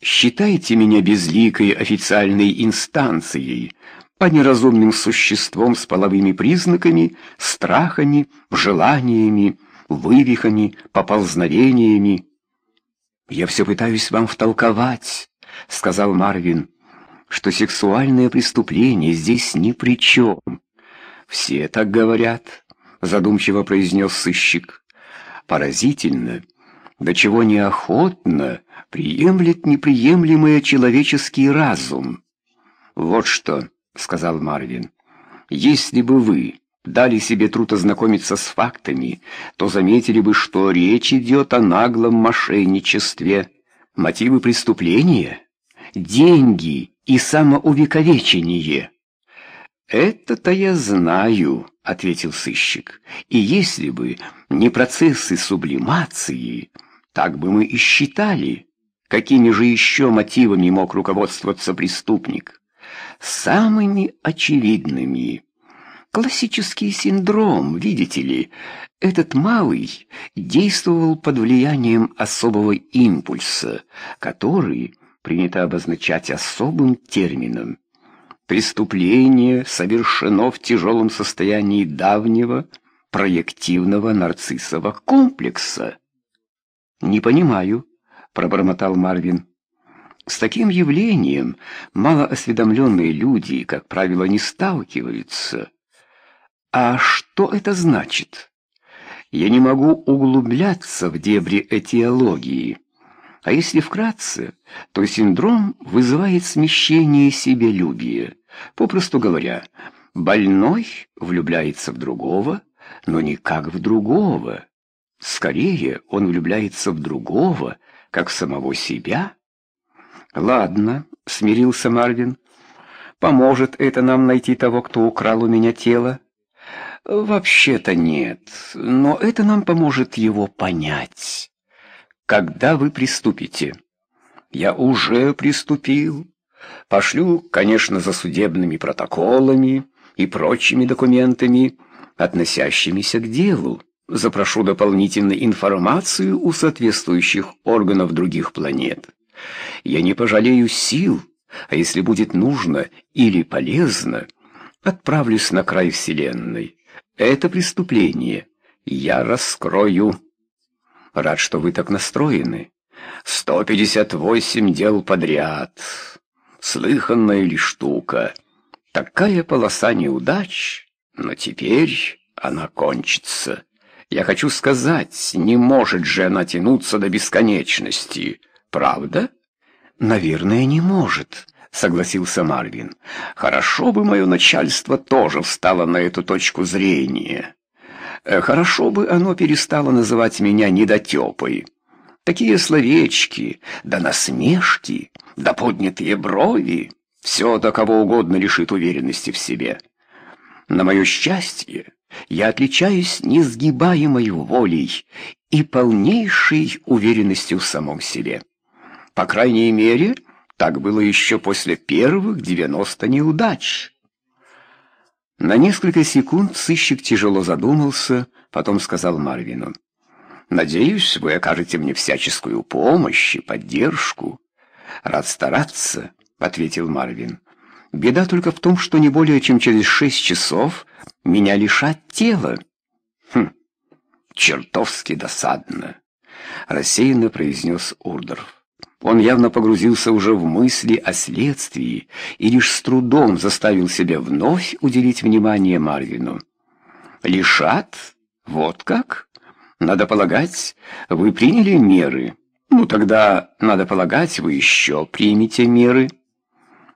Считайте меня безликой официальной инстанцией, а неразумным существом с половыми признаками, страхами, желаниями, вывихами, поползновениями. «Я все пытаюсь вам втолковать», — сказал Марвин, «что сексуальное преступление здесь ни при чем». «Все так говорят», — задумчиво произнес сыщик. «Поразительно, до чего неохотно приемлет неприемлемый человеческий разум». «Вот что», — сказал Марвин, — «если бы вы дали себе труд ознакомиться с фактами, то заметили бы, что речь идет о наглом мошенничестве. Мотивы преступления — деньги и самоувековечение». «Это-то я знаю», — ответил сыщик. «И если бы не процессы сублимации, так бы мы и считали. Какими же еще мотивами мог руководствоваться преступник? Самыми очевидными». Классический синдром, видите ли, этот малый действовал под влиянием особого импульса, который принято обозначать особым термином. Преступление совершено в тяжелом состоянии давнего проективного нарциссового комплекса. «Не понимаю», — пробормотал Марвин. С таким явлением малоосведомленные люди, как правило, не сталкиваются. А что это значит? Я не могу углубляться в дебри этиологии. А если вкратце, то синдром вызывает смещение себелюбия. Попросту говоря, больной влюбляется в другого, но не как в другого. Скорее, он влюбляется в другого, как в самого себя. «Ладно», — смирился Марвин, — «поможет это нам найти того, кто украл у меня тело?» «Вообще-то нет, но это нам поможет его понять. Когда вы приступите?» «Я уже приступил. Пошлю, конечно, за судебными протоколами и прочими документами, относящимися к делу. Запрошу дополнительную информацию у соответствующих органов других планет. Я не пожалею сил, а если будет нужно или полезно, отправлюсь на край Вселенной». Это преступление я раскрою. Рад, что вы так настроены. Сто пятьдесят восемь дел подряд. Слыханная ли штука? Такая полоса неудач, но теперь она кончится. Я хочу сказать, не может же она тянуться до бесконечности, правда? Наверное, не может, — согласился Марвин. «Хорошо бы мое начальство тоже встало на эту точку зрения. Э, хорошо бы оно перестало называть меня недотепой. Такие словечки, да насмешки, да поднятые брови — все до кого угодно лишит уверенности в себе. На мое счастье, я отличаюсь несгибаемой волей и полнейшей уверенностью в самом себе. По крайней мере, — так было еще после первых девяносто неудач. На несколько секунд сыщик тяжело задумался, потом сказал Марвину. «Надеюсь, вы окажете мне всяческую помощь и поддержку». «Рад стараться», — ответил Марвин. «Беда только в том, что не более чем через шесть часов меня лишат тела». «Хм, чертовски досадно», — рассеянно произнес Урдорф. Он явно погрузился уже в мысли о следствии и лишь с трудом заставил себя вновь уделить внимание Марвину. «Лишат? Вот как? Надо полагать, вы приняли меры. Ну, тогда, надо полагать, вы еще примете меры».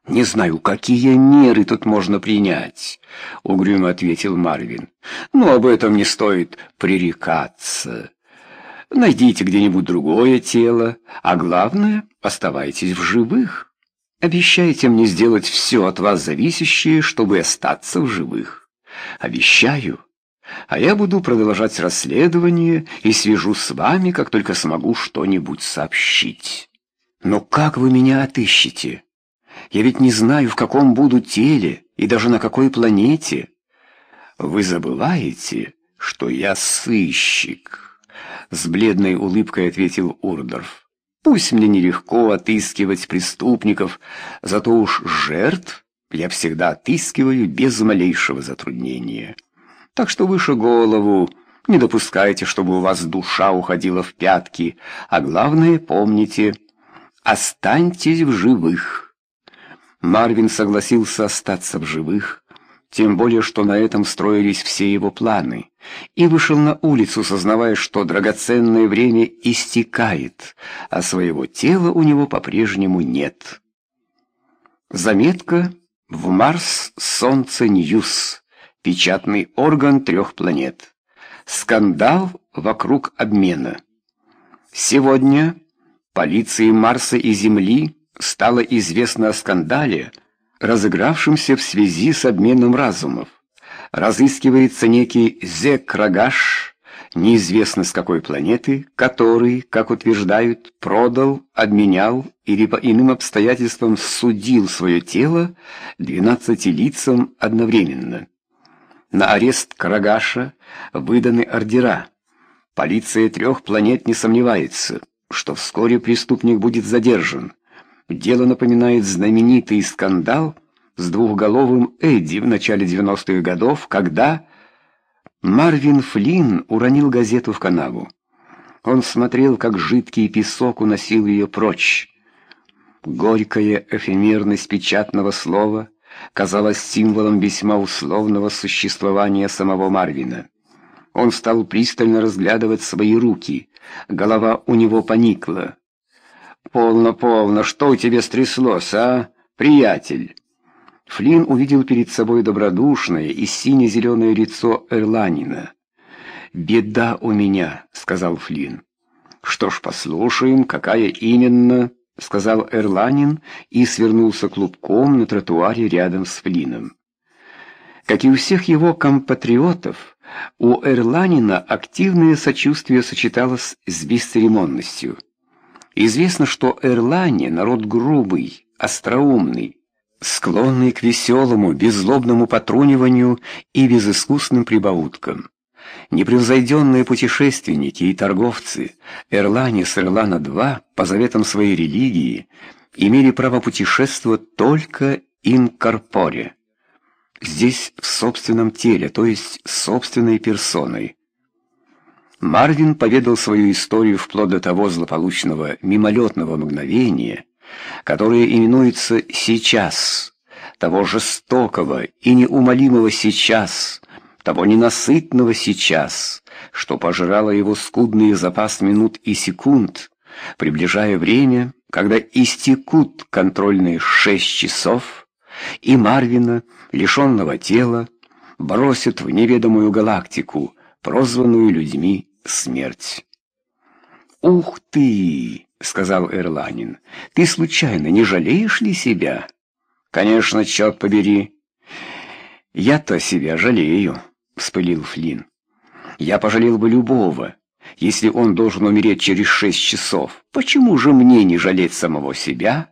«Не знаю, какие меры тут можно принять», — угрюмо ответил Марвин. «Но об этом не стоит пререкаться». Найдите где-нибудь другое тело, а главное, оставайтесь в живых. Обещайте мне сделать все от вас зависящее, чтобы остаться в живых. Обещаю. А я буду продолжать расследование и свяжу с вами, как только смогу что-нибудь сообщить. Но как вы меня отыщете? Я ведь не знаю, в каком буду теле и даже на какой планете. Вы забываете, что я сыщик». С бледной улыбкой ответил Урдорф. Пусть мне нелегко отыскивать преступников, зато уж жертв я всегда отыскиваю без малейшего затруднения. Так что выше голову, не допускайте, чтобы у вас душа уходила в пятки, а главное, помните, останьтесь в живых. Марвин согласился остаться в живых, тем более, что на этом строились все его планы, и вышел на улицу, сознавая, что драгоценное время истекает, а своего тела у него по-прежнему нет. Заметка в Марс Солнце Ньюс, печатный орган трех планет. Скандал вокруг обмена. Сегодня полиции Марса и Земли стало известно о скандале, разыгравшемся в связи с обменом разумов. Разыскивается некий Зекрагаш, неизвестно с какой планеты, который, как утверждают, продал, обменял или по иным обстоятельствам судил свое тело двенадцати лицам одновременно. На арест Карагаша выданы ордера. Полиция трех планет не сомневается, что вскоре преступник будет задержан. Дело напоминает знаменитый скандал с двухголовым Эдди в начале 90-х годов, когда Марвин Флинн уронил газету в канаву. Он смотрел, как жидкий песок уносил ее прочь. Горькая эфемерность печатного слова казалась символом весьма условного существования самого Марвина. Он стал пристально разглядывать свои руки. Голова у него поникла. «Полно, полно, что у тебя стряслось, а, приятель?» Флинн увидел перед собой добродушное и сине-зеленое лицо Эрланина. «Беда у меня», — сказал Флинн. «Что ж, послушаем, какая именно», — сказал Эрланин и свернулся клубком на тротуаре рядом с Флином. Как и у всех его компатриотов, у Эрланина активное сочувствие сочеталось с бесцеремонностью. Известно, что Эрлани — народ грубый, остроумный, склонный к веселому, беззлобному потруниванию и безыскусным прибауткам. Непревзойденные путешественники и торговцы Эрлани с Эрлана-2 по заветам своей религии имели право путешествовать только инкорпоре. Здесь в собственном теле, то есть собственной персоной. Марвин поведал свою историю вплоть до того злополучного мимолетного мгновения, которое именуется «сейчас», того жестокого и неумолимого «сейчас», того ненасытного «сейчас», что пожирало его скудный запас минут и секунд, приближая время, когда истекут контрольные шесть часов, и Марвина, лишенного тела, бросят в неведомую галактику, прозванную людьми смерть. «Ух ты!» — сказал Эрланин. «Ты случайно не жалеешь ли себя?» «Конечно, черт побери!» «Я-то себя жалею», — вспылил Флинн. «Я пожалел бы любого, если он должен умереть через шесть часов. Почему же мне не жалеть самого себя?»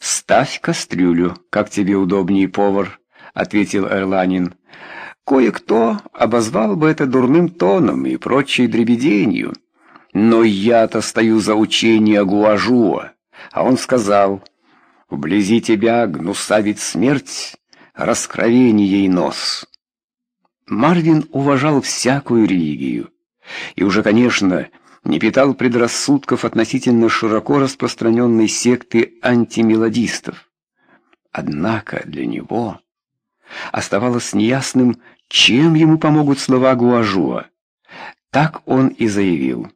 «Ставь кастрюлю, как тебе удобнее, повар», — ответил Эрланин. Кое-кто обозвал бы это дурным тоном и прочей дребеденью. Но я-то стою за учение Гуажуа, а он сказал, «Вблизи тебя гнусавит смерть, раскровение ей нос». Марвин уважал всякую религию и уже, конечно, не питал предрассудков относительно широко распространенной секты антимелодистов. Однако для него оставалось неясным, чем ему помогут слова Гуажуа? Так он и заявил.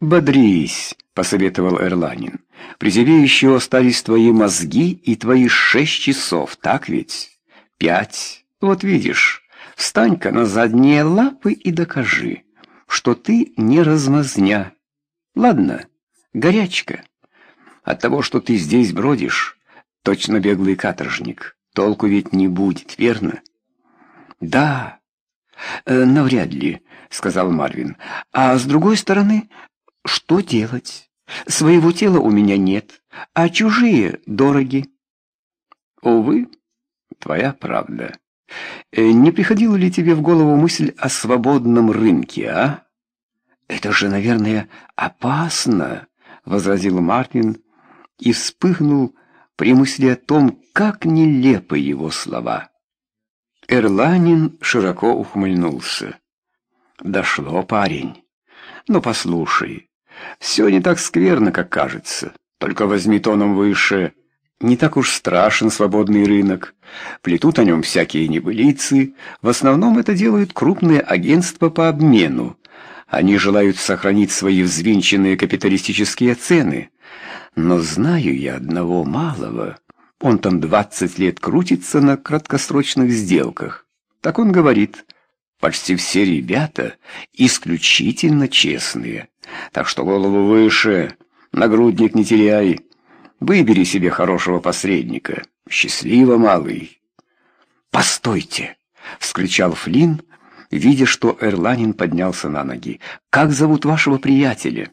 «Бодрись», — посоветовал Эрланин. «При тебе еще остались твои мозги и твои шесть часов, так ведь? Пять. Вот видишь, встань-ка на задние лапы и докажи, что ты не размазня. Ладно, горячка. От того, что ты здесь бродишь, точно беглый каторжник, толку ведь не будет, верно?» «Да, э, навряд ли», — сказал Марвин. «А с другой стороны, что делать? Своего тела у меня нет, а чужие дороги». «Увы, твоя правда. Э, не приходила ли тебе в голову мысль о свободном рынке, а?» «Это же, наверное, опасно», — возразил Мартин и вспыхнул при мысли о том, как нелепы его слова. Эрланин широко ухмыльнулся. «Дошло, парень. Но послушай, все не так скверно, как кажется. Только возьми тоном выше. Не так уж страшен свободный рынок. Плетут о нем всякие небылицы. В основном это делают крупные агентства по обмену. Они желают сохранить свои взвинченные капиталистические цены. Но знаю я одного малого. Он там двадцать лет крутится на краткосрочных сделках. Так он говорит. Почти все ребята исключительно честные. Так что голову выше, нагрудник не теряй. Выбери себе хорошего посредника. Счастливо, малый. «Постойте!» — вскричал Флинн, видя, что Эрланин поднялся на ноги. «Как зовут вашего приятеля?»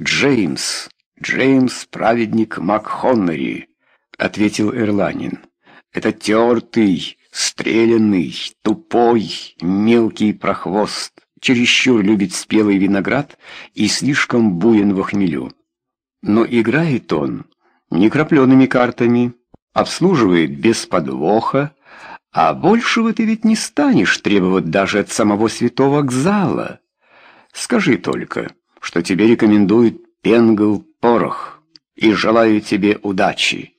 «Джеймс. Джеймс, праведник МакХоннери», — ответил Эрланин. «Это тертый, стрелянный, тупой, мелкий прохвост, чересчур любит спелый виноград и слишком буен в хмелю. Но играет он не крапленными картами, обслуживает без подвоха, а большего ты ведь не станешь требовать даже от самого святого Гзала. Скажи только, что тебе рекомендует Пенгл Порох, и желаю тебе удачи.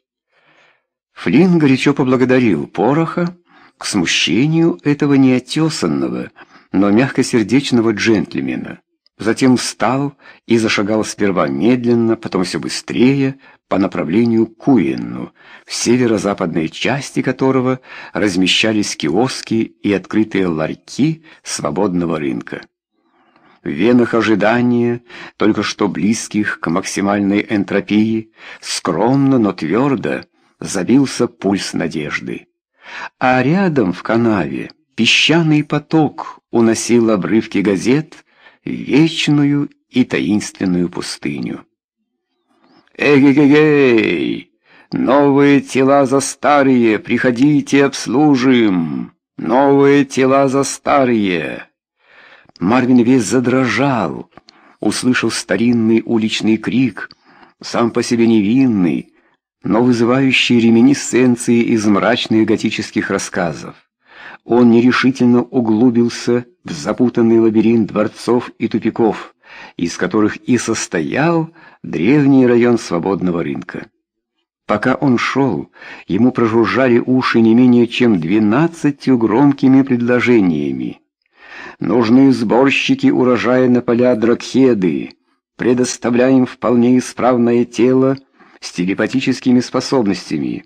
Флинн горячо поблагодарил Пороха к смущению этого неотесанного, но мягкосердечного джентльмена. Затем встал и зашагал сперва медленно, потом все быстрее, по направлению к Куинну, в северо-западной части которого размещались киоски и открытые ларьки свободного рынка. В венах ожидания, только что близких к максимальной энтропии, скромно, но твердо забился пульс надежды. А рядом в канаве песчаный поток уносил обрывки газет в вечную и таинственную пустыню. «Эгегегей! Новые тела за старые! Приходите, обслужим! Новые тела за старые!» Марвин весь задрожал, услышал старинный уличный крик, сам по себе невинный, но вызывающий реминисценции из мрачных готических рассказов. Он нерешительно углубился в запутанный лабиринт дворцов и тупиков, из которых и состоял древний район свободного рынка. Пока он шел, ему прожужжали уши не менее чем двенадцатью громкими предложениями. Нужны сборщики урожая на поля Дракхеды, предоставляем вполне исправное тело с телепатическими способностями.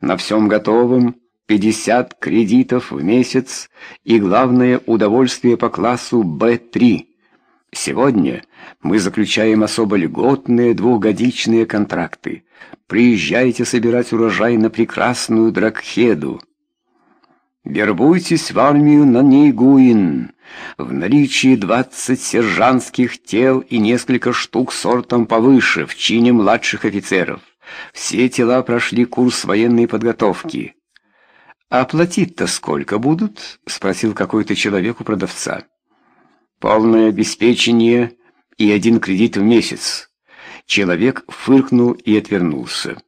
На всем готовом 50 кредитов в месяц и главное удовольствие по классу Б3. Сегодня мы заключаем особо льготные двухгодичные контракты. Приезжайте собирать урожай на прекрасную Дракхеду. Вербуйтесь в армию на Нейгуин. В наличии двадцать сержантских тел и несколько штук сортом повыше в чине младших офицеров. Все тела прошли курс военной подготовки. «А платить-то сколько будут?» — спросил какой-то человек у продавца. «Полное обеспечение и один кредит в месяц». Человек фыркнул и отвернулся.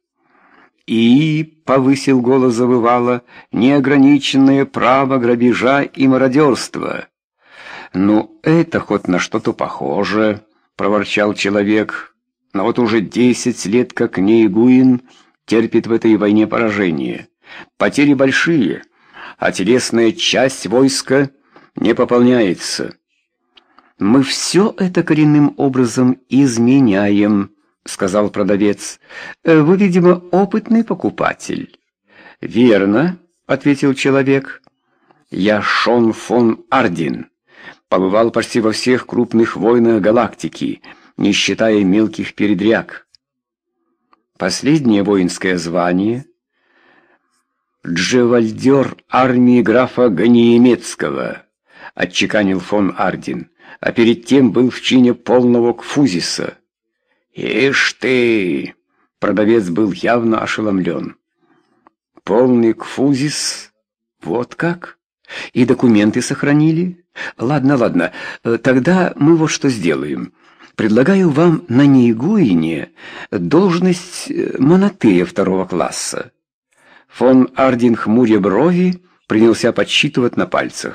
«И», — повысил голос завывало, — «неограниченное право грабежа и мародерства». «Ну, это хоть на что-то похоже», — проворчал человек. «Но вот уже десять лет как Нейгуин терпит в этой войне поражение. Потери большие, а телесная часть войска не пополняется». «Мы все это коренным образом изменяем», — сказал продавец. «Вы, видимо, опытный покупатель». «Верно», — ответил человек. «Я Шон фон Ардин» побывал почти во всех крупных войнах галактики, не считая мелких передряг. Последнее воинское звание — Джевальдер армии графа Ганиемецкого, отчеканил фон Ардин, а перед тем был в чине полного кфузиса. «Ишь ты!» — продавец был явно ошеломлен. «Полный кфузис? Вот как? И документы сохранили?» Ладно, ладно. Э, тогда мы вот что сделаем. предлагаю вам на Нейгуине должность э, монотея второго класса». Фон Ардин, хмуря брови, принялся подсчитывать на пальцах.